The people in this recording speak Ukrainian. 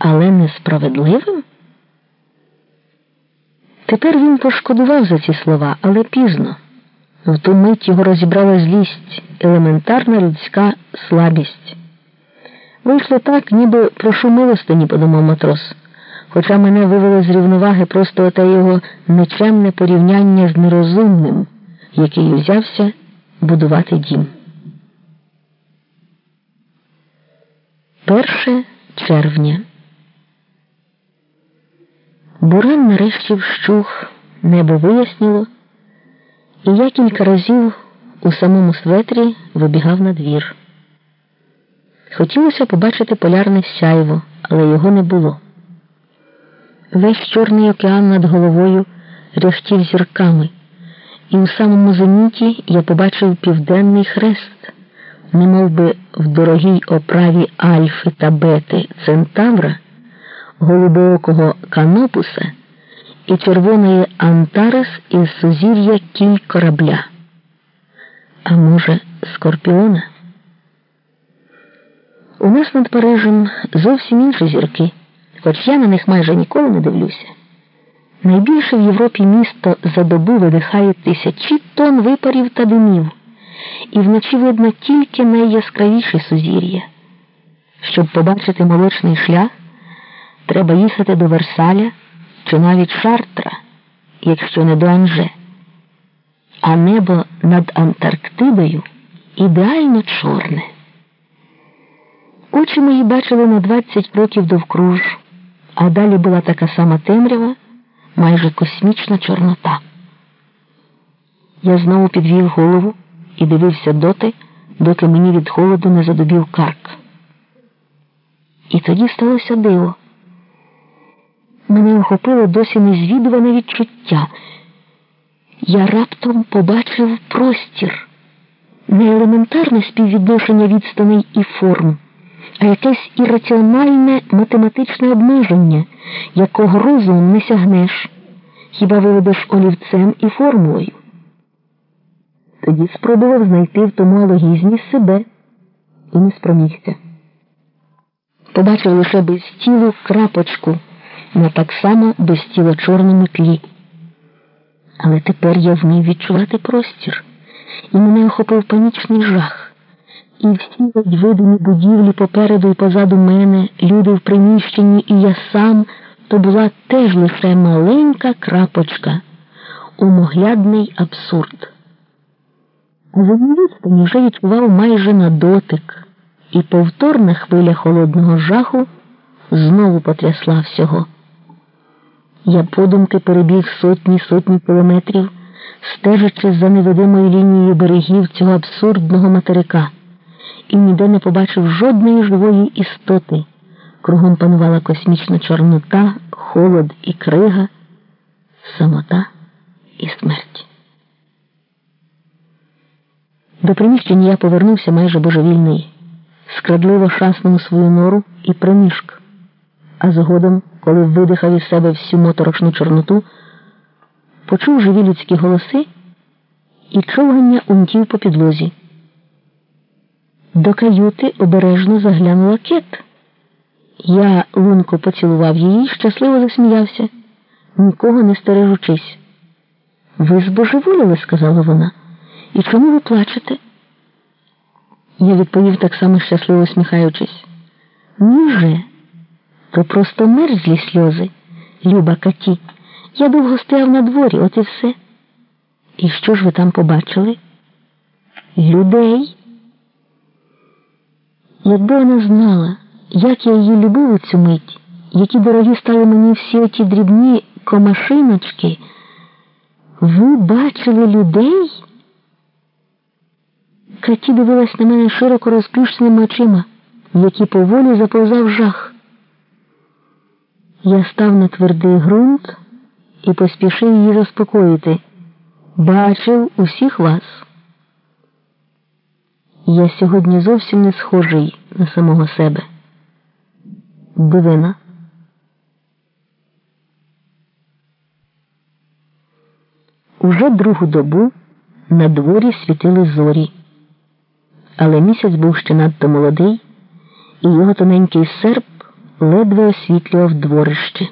але несправедливим? Тепер він пошкодував за ці слова, але пізно. В ту мить його розібрала злість, елементарна людська слабість. Вийшло так, ніби прошу милостині, подумав матрос, хоча мене вивело з рівноваги просто оте його нечемне порівняння з нерозумним, який узявся будувати дім. Перше червня. Буран нарешті вщух, небо виясніло, і я кілька разів у самому светрі вибігав на двір. Хотілося побачити полярне сяйво, але його не було. Весь Чорний океан над головою ряхтів зірками, і у самому зеніті я побачив південний хрест, немов би в дорогій оправі Альфи та Бети Центавра голубоокого канопуса і червоної Антарес із сузір'я кіль корабля. А може, скорпіона? У нас над Парижем зовсім інші зірки, хоч я на них майже ніколи не дивлюся. Найбільше в Європі місто за добу видихає тисячі тонн випарів та димів, і вночі видно тільки найяскравіші сузір'я. Щоб побачити молочний шлях, треба їхати до Версаля чи навіть Шартра, якщо не до Анже. А небо над Антарктидою ідеально чорне. Очі мої бачили на 20 років довкруж, а далі була така сама темрява, майже космічна чорнота. Я знову підвів голову і дивився доти, доки мені від холоду не задубів карк. І тоді сталося диво. Мене охопило досі незвідуване відчуття. Я раптом побачив простір, не елементарне співвідношення відстаней і форм, а якесь ірраціональне математичне обмеження, якого розумом не сягнеш, хіба виведеш олівцем і формулою. Тоді спробував знайти в тому алогізмі себе і не спромігся. Побачив лише безтілу крапочку на так само безтіло чорному тлі. Але тепер я вмів відчувати простір, і мене охопив панічний жах. І всі видимі будівлі попереду і позаду мене, люди в приміщенні, і я сам то була теж лише маленька крапочка, умоглядний абсурд. А за вже відчував майже на дотик, і повторна хвиля холодного жаху знову потрясла всього. Я подумки перебіг сотні сотні кілометрів, стежачи за невидимою лінією берегів цього абсурдного материка, і ніде не побачив жодної живої істоти. Кругом панувала космічна чорнота, холод і крига, самота і смерть. До приміщення я повернувся майже божевільний, скрадливо шаснув свою нору і приміжк, а згодом коли видихав із себе всю моторошну чорноту, почув живі людські голоси і човгання унтів по підлозі. До каюти обережно заглянула кет. Я лунко поцілував її щасливо засміявся, нікого не стережучись. Ви збожеволіли, сказала вона. І чому ви плачете? Я відповів так само щасливо сміхаючись. Вже. То просто мерзлі сльози, люба Каті. Я довго стояв на дворі, от і все. І що ж ви там побачили? Людей. Якби вона знала, як я її любив у цю мить, які дорогі стали мені всі оті дрібні комашиночки, ви бачили людей? Каті дивилась на мене широко розплющеними очима, в які поволі заповзав жах. Я став на твердий ґрунт і поспішив її заспокоїти. Бачив усіх вас. Я сьогодні зовсім не схожий на самого себе. Дивина. Уже другу добу на дворі світили зорі, але місяць був ще надто молодий, і його тоненький серп ледве освітлював дворище.